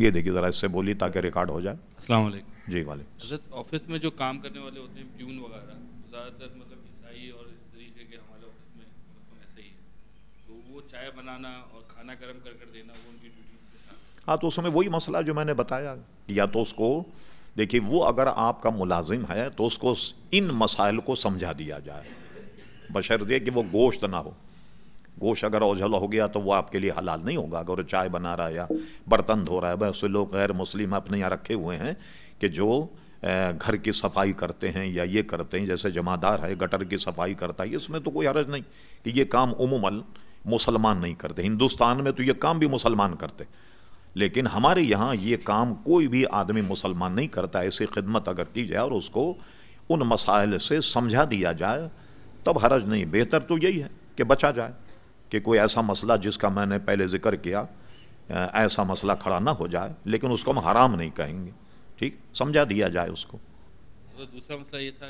یہ دیکھیے ذرا اس سے بولی تاکہ ریکارڈ ہو جائے۔ السلام علیکم۔ جی والے حضرت آفس میں جو کام کرنے والے ہوتے ہیں پیون وغیرہ زیادہ تر مطلب عیسائی اور اس طریقے کے ہمارے آفس میں ایسے ہی ہے تو وہ چائے بنانا اور کھانا گرم کر کر دینا وہ ان کی ڈیوٹی ہاں تو اس میں وہی مسئلہ جو میں نے بتایا یا تو اس کو دیکھیے وہ اگر آپ کا ملازم ہے تو اس کو ان مسائل کو سمجھا دیا جائے۔ بشرطے کہ وہ گوشت نہ ہو۔ گوشت اگر اوجھل ہو گیا تو وہ آپ کے لیے حلال نہیں ہوگا۔ اگر وہ چائے بنا رہا ہے یا برتن دھو رہا ہے، بس لوگ غیر مسلم اپنے یہاں رکھے ہوئے ہیں کہ جو گھر کی صفائی کرتے ہیں یا یہ کرتے ہیں، جیسے جمعدار ہے، گٹر کی صفائی کرتا ہے، اس میں تو کوئی حرج نہیں کہ یہ کام عموماً مسلمان نہیں کرتے۔ ہندوستان میں تو یہ کام بھی مسلمان کرتے۔ لیکن ہمارے یہاں یہ کام کوئی بھی آدمی مسلمان نہیں کرتا، ایسی خدمت اگر کی جائے اور اس کو ان مسائل سے سمجھا دیا جائے، تب حرج نہیں، بہتر تو یہی ہے کہ بچا جائے۔ کہ کوئی ایسا مسئلہ جس کا میں نے پہلے ذکر کیا ایسا مسئلہ کھڑا نہ ہو جائے، لیکن اس کو ہم حرام نہیں کہیں گے۔ ٹھیک؟ سمجھا دیا جائے اس کو۔ دوسرا مسئلہ یہ تھا